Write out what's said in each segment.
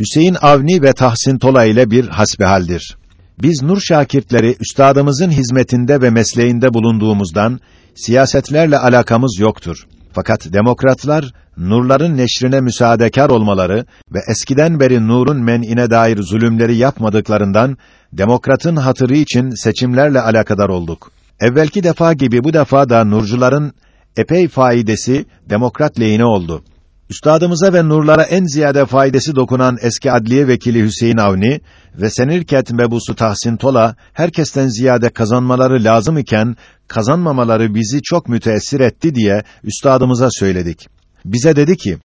Hüseyin Avni ve Tahsin Tola ile bir hasbihaldir. Biz nur şakirtleri üstadımızın hizmetinde ve mesleğinde bulunduğumuzdan siyasetlerle alakamız yoktur. Fakat demokratlar nurların neşrine müsaadekar olmaları ve eskiden beri nurun men'ine dair zulümleri yapmadıklarından demokratın hatırı için seçimlerle alakadar olduk. Evvelki defa gibi bu defa da nurcuların epey faidesi demokrat lehine oldu. Üstadımıza ve nurlara en ziyade faydası dokunan eski adliye vekili Hüseyin Avni ve Senirket mebusu Tahsin Tola herkesten ziyade kazanmaları lazım iken kazanmamaları bizi çok müteessir etti diye üstadımıza söyledik. Bize dedi ki: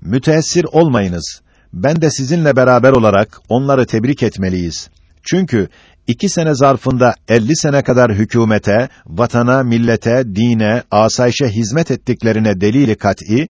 Müteessir olmayınız. Ben de sizinle beraber olarak onları tebrik etmeliyiz. Çünkü iki sene zarfında elli sene kadar hükümete, vatana, millete, dine, asayişe hizmet ettiklerine delili kat'î,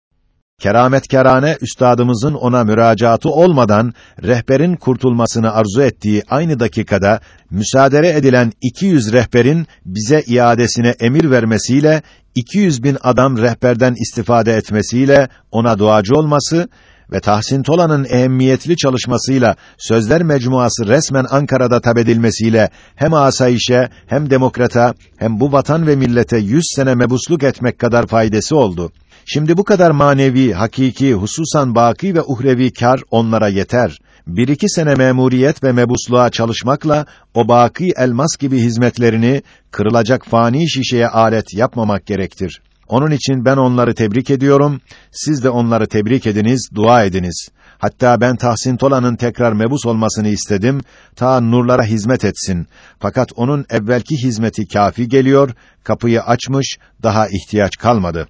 kerametkerane üstadımızın ona müracaatı olmadan rehberin kurtulmasını arzu ettiği aynı dakikada müsaade edilen 200 rehberin bize iadesine emir vermesiyle 200 bin adam rehberden istifade etmesiyle ona duacı olması ve Tahsin Tola'nın ehemmiyetli çalışmasıyla Sözler Mecmuası resmen Ankara'da tabedilmesiyle hem asayişe hem demokrata hem bu vatan ve millete yüz sene mebusluk etmek kadar faydası oldu. Şimdi bu kadar manevi, hakiki, hususan baki ve uhrevi kar onlara yeter. Bir iki sene memuriyet ve mebusluğa çalışmakla o baki elmas gibi hizmetlerini kırılacak fani şişeye alet yapmamak gerektir. Onun için ben onları tebrik ediyorum. Siz de onları tebrik ediniz, dua ediniz. Hatta ben Tahsin Tola'nın tekrar mebus olmasını istedim, ta nurlara hizmet etsin. Fakat onun evvelki hizmeti kafi geliyor, kapıyı açmış, daha ihtiyaç kalmadı.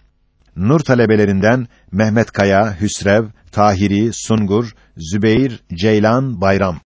Nur talebelerinden Mehmet Kaya, Hüsrev, Tahiri, Sungur, Zübeyir, Ceylan, Bayram.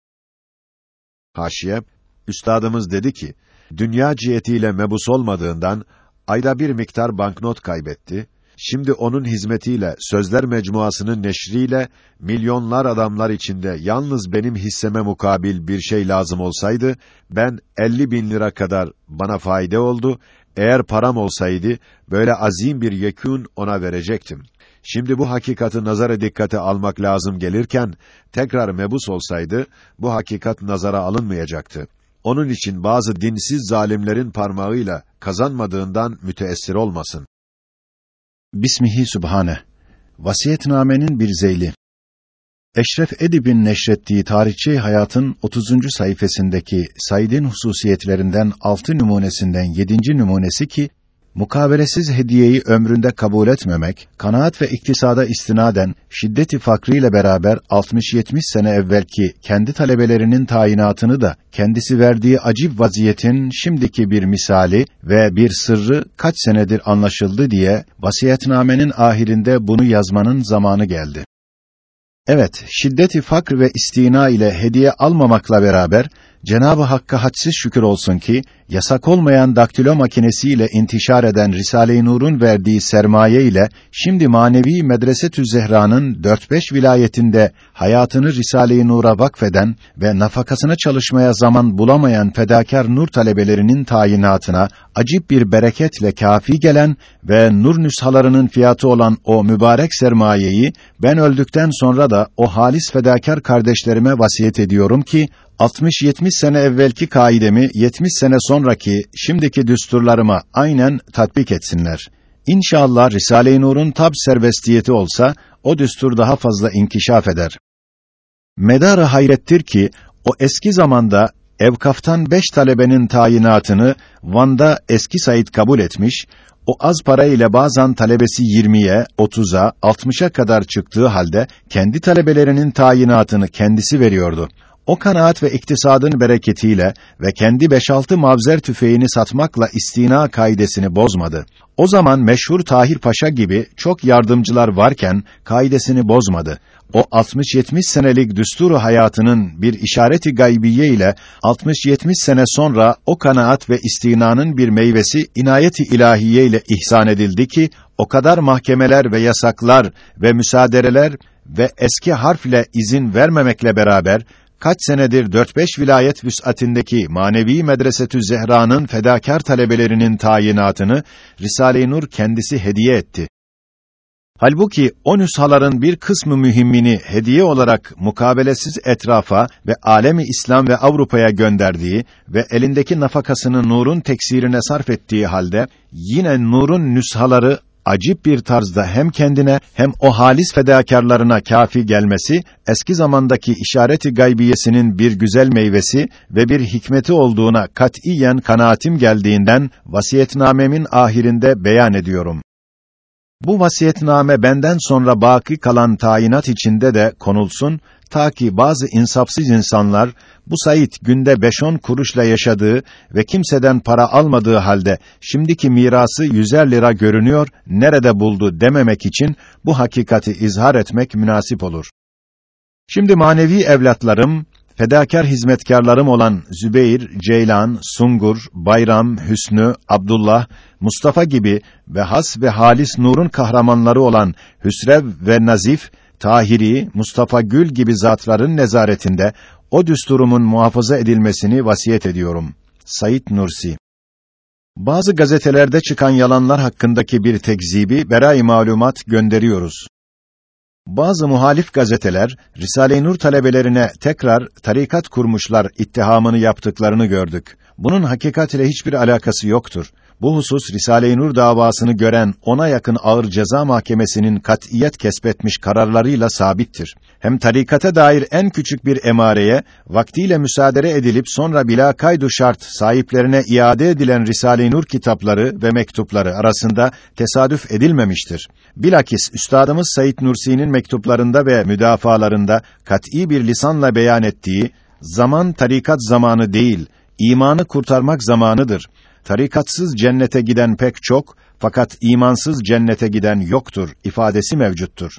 Haşiye, üstadımız dedi ki, dünya cihetiyle mebus olmadığından ayda bir miktar banknot kaybetti. Şimdi onun hizmetiyle, sözler mecmuasının neşriyle milyonlar adamlar içinde yalnız benim hisseme mukabil bir şey lazım olsaydı, ben 50 bin lira kadar bana fayda oldu, eğer param olsaydı, böyle azim bir yekûn ona verecektim. Şimdi bu hakikati nazara dikkate almak lazım gelirken, tekrar mebus olsaydı, bu hakikat nazara alınmayacaktı. Onun için bazı dinsiz zalimlerin parmağıyla kazanmadığından müteessir olmasın. Bismihi Sübhane. Vasiyetnamenin bir zeyli. Eşref Edib'in neşrettiği tarihçi hayatın 30. sayfasındaki Said'in hususiyetlerinden 6 numunesinden 7. numunesi ki mukabelesiz hediyeyi ömründe kabul etmemek, kanaat ve iktisada istinaden şiddeti fakriyle beraber 60-70 sene evvelki kendi talebelerinin tayinatını da kendisi verdiği acib vaziyetin şimdiki bir misali ve bir sırrı kaç senedir anlaşıldı diye vasiyetnamenin ahirinde bunu yazmanın zamanı geldi. Evet, şiddeti fakr ve istina ile hediye almamakla beraber Cenabı Hakk'a hadsiz şükür olsun ki yasak olmayan daktilo makinesiyle intişar eden Risale-i Nur'un verdiği sermaye ile şimdi manevi Medresetü Zehra'nın 4-5 vilayetinde hayatını Risale-i Nur'a vakfeden ve nafakasına çalışmaya zaman bulamayan fedakar nur talebelerinin tayinatına acip bir bereketle kafi gelen ve nur nüshalarının fiyatı olan o mübarek sermayeyi ben öldükten sonra da o halis fedakar kardeşlerime vasiyet ediyorum ki 60-70 sene evvelki kaidemi 70 sene sonraki şimdiki düsturlarıma aynen tatbik etsinler. İnşallah Risale-i Nur'un tab serbestiyeti olsa o düstur daha fazla inkişaf eder. Medarı hayrettir ki o eski zamanda evkaftan beş talebenin tayinatını Van'da eski Said kabul etmiş, o az para ile bazen talebesi 20'ye, 30'a, 60'a kadar çıktığı halde kendi talebelerinin tayinatını kendisi veriyordu o kanaat ve iktisadın bereketiyle ve kendi beş altı mavzer tüfeğini satmakla istina kaidesini bozmadı. O zaman meşhur Tahir Paşa gibi çok yardımcılar varken kaidesini bozmadı. O 60-70 senelik düsturu hayatının bir işareti gaybiye ile 60-70 sene sonra o kanaat ve istinanın bir meyvesi inayeti ilahiye ile ihsan edildi ki o kadar mahkemeler ve yasaklar ve müsaadereler ve eski harfle izin vermemekle beraber kaç senedir dört beş vilayet vüs'atindeki manevi medresetü Zehra'nın fedakar talebelerinin tayinatını Risale-i Nur kendisi hediye etti. Halbuki o nüshaların bir kısmı mühimmini hediye olarak mukabelesiz etrafa ve alemi İslam ve Avrupa'ya gönderdiği ve elindeki nafakasını nurun teksirine sarf ettiği halde yine nurun nüshaları acip bir tarzda hem kendine hem o halis fedakarlarına kafi gelmesi eski zamandaki işareti gaybiyesinin bir güzel meyvesi ve bir hikmeti olduğuna katiyen kanaatim geldiğinden vasiyetnamemin ahirinde beyan ediyorum. Bu vasiyetname benden sonra baki kalan tayinat içinde de konulsun ta ki bazı insafsız insanlar bu Said günde beş on kuruşla yaşadığı ve kimseden para almadığı halde şimdiki mirası yüzer lira görünüyor, nerede buldu dememek için bu hakikati izhar etmek münasip olur. Şimdi manevi evlatlarım fedakar hizmetkarlarım olan Zübeyir, Ceylan, Sungur, Bayram, Hüsnü, Abdullah, Mustafa gibi ve has ve halis nurun kahramanları olan Hüsrev ve Nazif, Tahiri, Mustafa Gül gibi zatların nezaretinde o düsturumun muhafaza edilmesini vasiyet ediyorum. Said Nursi Bazı gazetelerde çıkan yalanlar hakkındaki bir tekzibi berai malumat gönderiyoruz. Bazı muhalif gazeteler Risale-i Nur talebelerine tekrar tarikat kurmuşlar ittihamını yaptıklarını gördük. Bunun hakikat ile hiçbir alakası yoktur. Bu husus Risale-i Nur davasını gören ona yakın ağır ceza mahkemesinin kat'iyet kesbetmiş kararlarıyla sabittir. Hem tarikata dair en küçük bir emareye vaktiyle müsaade edilip sonra bila kaydu şart sahiplerine iade edilen Risale-i Nur kitapları ve mektupları arasında tesadüf edilmemiştir. Bilakis üstadımız Said Nursi'nin mektuplarında ve müdafalarında kat'î bir lisanla beyan ettiği zaman tarikat zamanı değil, imanı kurtarmak zamanıdır. Tarikatsız cennete giden pek çok fakat imansız cennete giden yoktur ifadesi mevcuttur.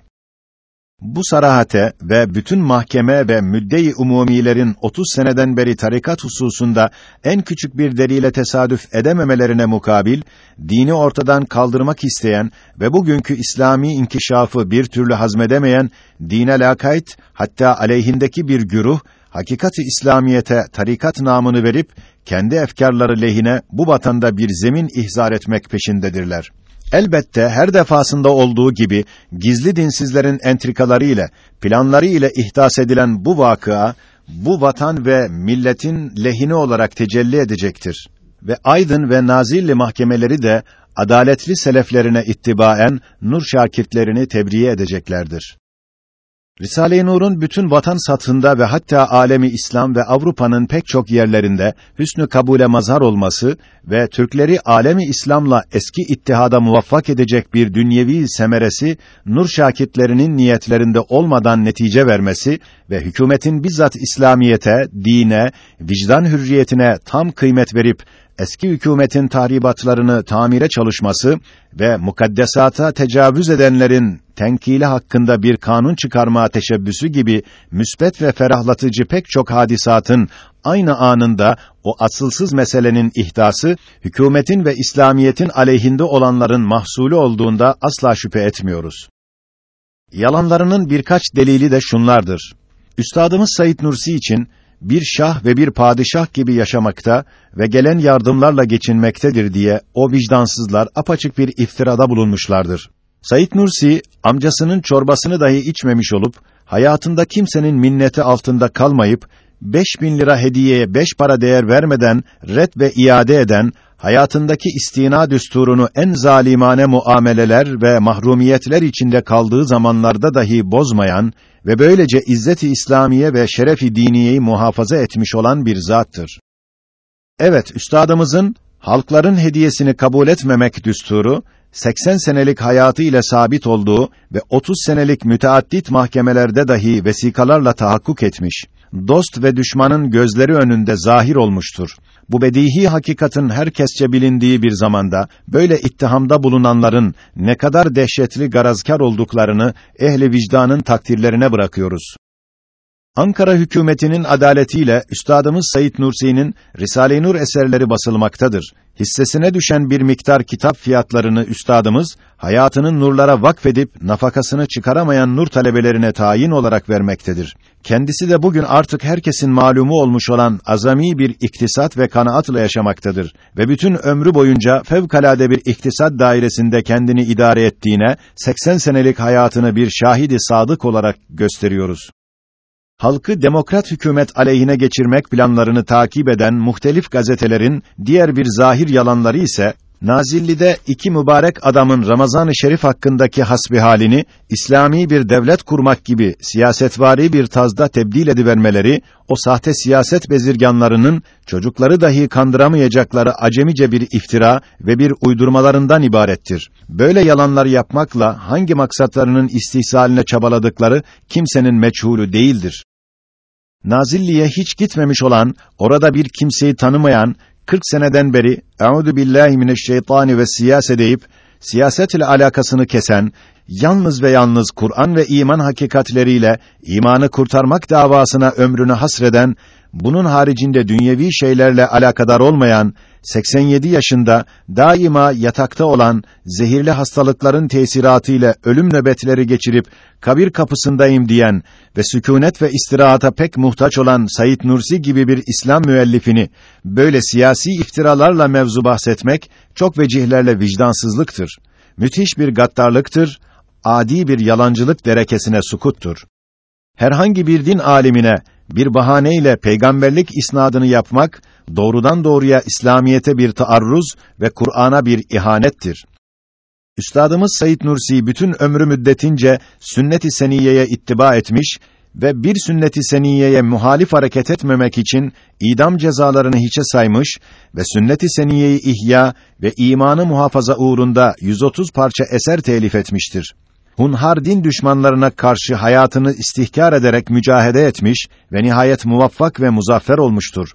Bu sarahate ve bütün mahkeme ve müdde-i umumilerin 30 seneden beri tarikat hususunda en küçük bir delile tesadüf edememelerine mukabil, dini ortadan kaldırmak isteyen ve bugünkü İslami inkişafı bir türlü hazmedemeyen, dine lakayt, hatta aleyhindeki bir güruh, hakikati İslamiyete tarikat namını verip, kendi efkarları lehine bu vatanda bir zemin ihzar etmek peşindedirler. Elbette her defasında olduğu gibi gizli dinsizlerin entrikaları ile planları ile ihdas edilen bu vakıa bu vatan ve milletin lehine olarak tecelli edecektir. Ve Aydın ve Nazilli mahkemeleri de adaletli seleflerine ittibaen nur şakirtlerini tebriğe edeceklerdir. Risale-i Nur'un bütün vatan satında ve hatta alemi İslam ve Avrupa'nın pek çok yerlerinde hüsnü kabule mazhar olması ve Türkleri alemi İslam'la eski ittihada muvaffak edecek bir dünyevi semeresi nur şakitlerinin niyetlerinde olmadan netice vermesi ve hükümetin bizzat İslamiyete, dine, vicdan hürriyetine tam kıymet verip eski hükümetin tahribatlarını tamire çalışması ve mukaddesata tecavüz edenlerin tenkili hakkında bir kanun çıkarma teşebbüsü gibi müsbet ve ferahlatıcı pek çok hadisatın aynı anında o asılsız meselenin ihdası hükümetin ve İslamiyetin aleyhinde olanların mahsulü olduğunda asla şüphe etmiyoruz. Yalanlarının birkaç delili de şunlardır. Üstadımız Said Nursi için bir şah ve bir padişah gibi yaşamakta ve gelen yardımlarla geçinmektedir diye o vicdansızlar apaçık bir iftirada bulunmuşlardır. Said Nursi amcasının çorbasını dahi içmemiş olup hayatında kimsenin minneti altında kalmayıp beş bin lira hediyeye beş para değer vermeden red ve iade eden hayatındaki istina düsturunu en zalimane muameleler ve mahrumiyetler içinde kaldığı zamanlarda dahi bozmayan ve böylece izzet-i İslamiye ve şeref-i diniyeyi muhafaza etmiş olan bir zattır. Evet, üstadımızın halkların hediyesini kabul etmemek düsturu 80 senelik hayatı ile sabit olduğu ve 30 senelik müteaddit mahkemelerde dahi vesikalarla tahakkuk etmiş. Dost ve düşmanın gözleri önünde zahir olmuştur. Bu bedihi hakikatin herkesçe bilindiği bir zamanda böyle ittihamda bulunanların ne kadar dehşetli garazkar olduklarını ehli vicdanın takdirlerine bırakıyoruz. Ankara hükümetinin adaletiyle üstadımız Said Nursi'nin Risale-i Nur eserleri basılmaktadır. Hissesine düşen bir miktar kitap fiyatlarını üstadımız hayatının nurlara vakfedip nafakasını çıkaramayan nur talebelerine tayin olarak vermektedir. Kendisi de bugün artık herkesin malumu olmuş olan azami bir iktisat ve kanaatla yaşamaktadır ve bütün ömrü boyunca fevkalade bir iktisat dairesinde kendini idare ettiğine 80 senelik hayatını bir şahidi sadık olarak gösteriyoruz halkı demokrat hükümet aleyhine geçirmek planlarını takip eden muhtelif gazetelerin diğer bir zahir yalanları ise Nazilli'de iki mübarek adamın Ramazan-ı Şerif hakkındaki hasbihalini İslami bir devlet kurmak gibi siyasetvari bir tazda tebdil edivermeleri o sahte siyaset bezirganlarının çocukları dahi kandıramayacakları acemice bir iftira ve bir uydurmalarından ibarettir. Böyle yalanları yapmakla hangi maksatlarının istihsaline çabaladıkları kimsenin meçhulü değildir. Nazilli'ye hiç gitmemiş olan, orada bir kimseyi tanımayan, 40 seneden beri "Euzu billahi mineşşeytani ve siyase" deyip siyaset ile alakasını kesen, yalnız ve yalnız Kur'an ve iman hakikatleriyle imanı kurtarmak davasına ömrünü hasreden, bunun haricinde dünyevi şeylerle alakadar olmayan, 87 yaşında daima yatakta olan, zehirli hastalıkların tesiratıyla ölüm nöbetleri geçirip kabir kapısındayım diyen ve sükûnet ve istirahata pek muhtaç olan Said Nursi gibi bir İslam müellifini böyle siyasi iftiralarla mevzu bahsetmek çok vecihlerle vicdansızlıktır. Müthiş bir gaddarlıktır, adi bir yalancılık derekesine sukuttur. Herhangi bir din alimine bir bahaneyle peygamberlik isnadını yapmak doğrudan doğruya İslamiyete bir taarruz ve Kur'an'a bir ihanettir. Üstadımız Said Nursi bütün ömrü müddetince sünnet-i seniyeye ittiba etmiş ve bir sünnet-i seniyeye muhalif hareket etmemek için idam cezalarını hiçe saymış ve sünnet-i seniyeyi ihya ve imanı muhafaza uğrunda 130 parça eser telif etmiştir hunhar din düşmanlarına karşı hayatını istihkar ederek mücahede etmiş ve nihayet muvaffak ve muzaffer olmuştur.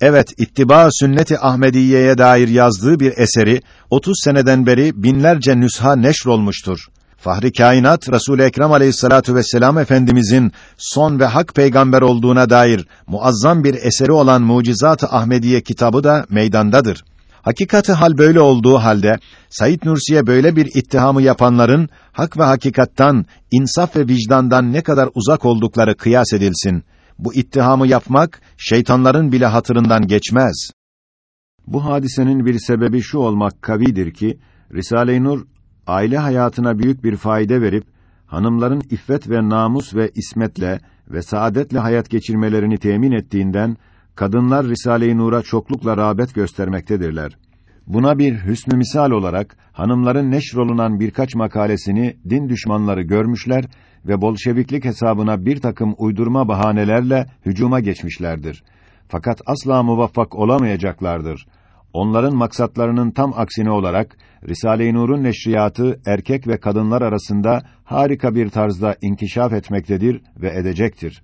Evet, ittiba sünneti Ahmediye'ye dair yazdığı bir eseri 30 seneden beri binlerce nüsha neşrolmuştur. Fahri kainat Resul-i Ekrem Aleyhissalatu vesselam efendimizin son ve hak peygamber olduğuna dair muazzam bir eseri olan Mucizat-ı Ahmediye kitabı da meydandadır. Hakikati hal böyle olduğu halde Said Nursi'ye böyle bir ittihamı yapanların hak ve hakikattan, insaf ve vicdandan ne kadar uzak oldukları kıyas edilsin. Bu ittihamı yapmak şeytanların bile hatırından geçmez. Bu hadisenin bir sebebi şu olmak kavidir ki Risale-i Nur aile hayatına büyük bir fayda verip hanımların iffet ve namus ve ismetle ve saadetle hayat geçirmelerini temin ettiğinden kadınlar Risale-i Nur'a çoklukla rağbet göstermektedirler. Buna bir hüsnü misal olarak hanımların neşrolunan birkaç makalesini din düşmanları görmüşler ve Bolşeviklik hesabına bir takım uydurma bahanelerle hücuma geçmişlerdir. Fakat asla muvaffak olamayacaklardır. Onların maksatlarının tam aksine olarak Risale-i Nur'un neşriyatı erkek ve kadınlar arasında harika bir tarzda inkişaf etmektedir ve edecektir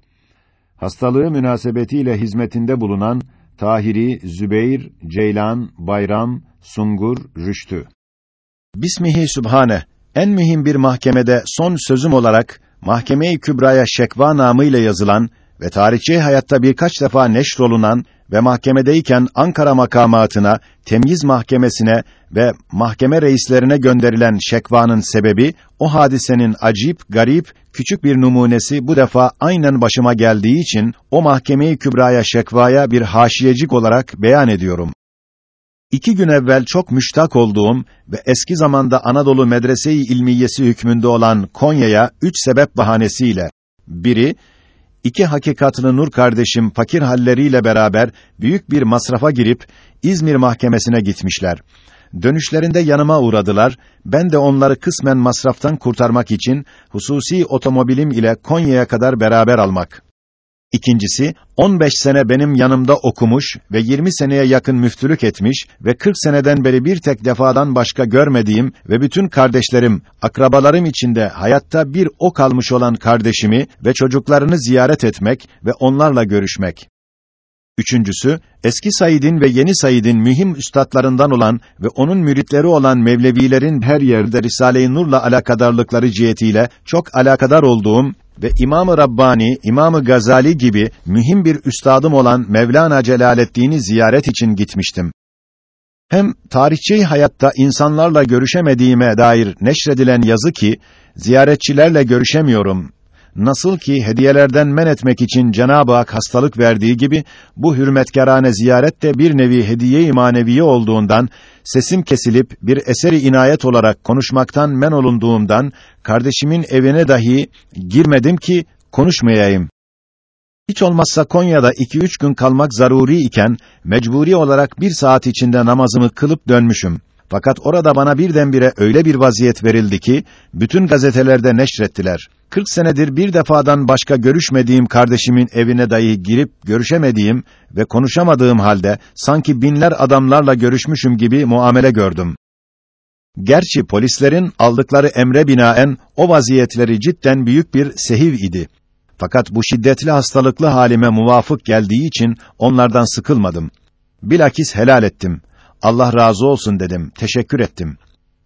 hastalığı münasebetiyle hizmetinde bulunan Tahiri, Zübeyr, Ceylan, Bayram, Sungur, Rüştü. Bismihi Sübhane. En mühim bir mahkemede son sözüm olarak Mahkeme-i Kübra'ya şekva namıyla yazılan ve tarihçi hayatta birkaç defa neşrolunan ve mahkemedeyken Ankara makamatına, temyiz mahkemesine ve mahkeme reislerine gönderilen şekvanın sebebi, o hadisenin acip, garip, küçük bir numunesi bu defa aynen başıma geldiği için, o mahkemeyi kübraya şekvaya bir haşiyecik olarak beyan ediyorum. İki gün evvel çok müştak olduğum ve eski zamanda Anadolu Medrese-i İlmiyesi hükmünde olan Konya'ya üç sebep bahanesiyle, biri, iki hakikatlı Nur kardeşim fakir halleriyle beraber büyük bir masrafa girip İzmir mahkemesine gitmişler. Dönüşlerinde yanıma uğradılar. Ben de onları kısmen masraftan kurtarmak için hususi otomobilim ile Konya'ya kadar beraber almak. İkincisi, 15 sene benim yanımda okumuş ve 20 seneye yakın müftülük etmiş ve 40 seneden beri bir tek defadan başka görmediğim ve bütün kardeşlerim, akrabalarım içinde hayatta bir o kalmış olan kardeşimi ve çocuklarını ziyaret etmek ve onlarla görüşmek. Üçüncüsü, eski Said'in ve yeni Said'in mühim üstadlarından olan ve onun müritleri olan Mevlevilerin her yerde Risale-i Nur'la alakadarlıkları cihetiyle çok alakadar olduğum ve İmam-ı Rabbani, İmam-ı Gazali gibi mühim bir üstadım olan Mevlana Celaleddin'i ziyaret için gitmiştim. Hem tarihçi hayatta insanlarla görüşemediğime dair neşredilen yazı ki, ziyaretçilerle görüşemiyorum. Nasıl ki hediyelerden men etmek için Cenab-ı Hak hastalık verdiği gibi, bu hürmetkarane ziyaret de bir nevi hediye-i maneviye olduğundan, sesim kesilip bir eseri inayet olarak konuşmaktan men olunduğumdan, kardeşimin evine dahi girmedim ki konuşmayayım. Hiç olmazsa Konya'da iki üç gün kalmak zaruri iken, mecburi olarak bir saat içinde namazımı kılıp dönmüşüm. Fakat orada bana birdenbire öyle bir vaziyet verildi ki, bütün gazetelerde neşrettiler. 40 senedir bir defadan başka görüşmediğim kardeşimin evine dahi girip görüşemediğim ve konuşamadığım halde sanki binler adamlarla görüşmüşüm gibi muamele gördüm. Gerçi polislerin aldıkları emre binaen o vaziyetleri cidden büyük bir sehiv idi. Fakat bu şiddetli hastalıklı halime muvafık geldiği için onlardan sıkılmadım. Bilakis helal ettim. Allah razı olsun dedim, teşekkür ettim.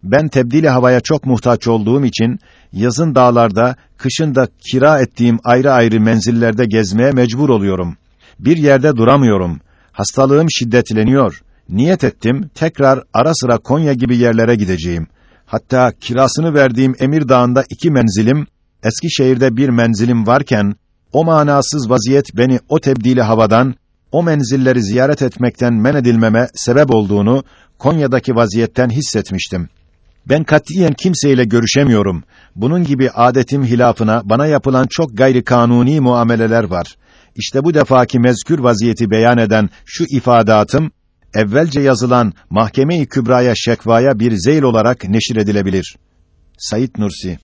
Ben tebdili havaya çok muhtaç olduğum için yazın dağlarda, kışın da kira ettiğim ayrı ayrı menzillerde gezmeye mecbur oluyorum. Bir yerde duramıyorum. Hastalığım şiddetleniyor. Niyet ettim tekrar ara sıra Konya gibi yerlere gideceğim. Hatta kirasını verdiğim Emir Dağı'nda iki menzilim, Eskişehir'de bir menzilim varken o manasız vaziyet beni o tebdili havadan o menzilleri ziyaret etmekten men edilmeme sebep olduğunu Konya'daki vaziyetten hissetmiştim. Ben katiyen kimseyle görüşemiyorum. Bunun gibi adetim hilafına bana yapılan çok gayri kanuni muameleler var. İşte bu defaki mezkür vaziyeti beyan eden şu ifadatım evvelce yazılan Mahkeme-i Kübra'ya şekvaya bir zeyl olarak neşir edilebilir. Sayit Nursi